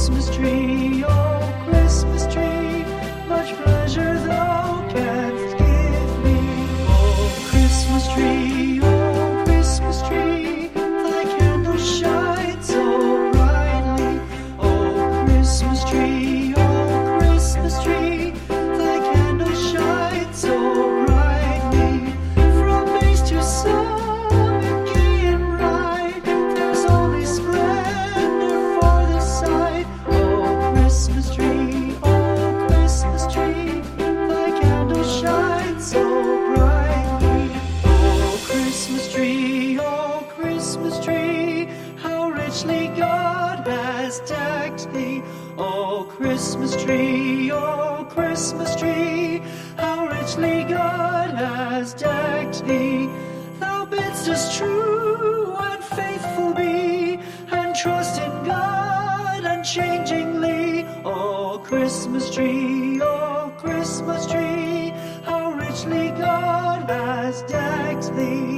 Christmas tree. Christmas tree. How richly God has decked thee. Oh, Christmas tree, oh, Christmas tree. How richly God has decked thee. Thou bidst us true and faithful be, and trust in God unchangingly. Oh, Christmas tree, oh, Christmas tree. How richly God has decked thee.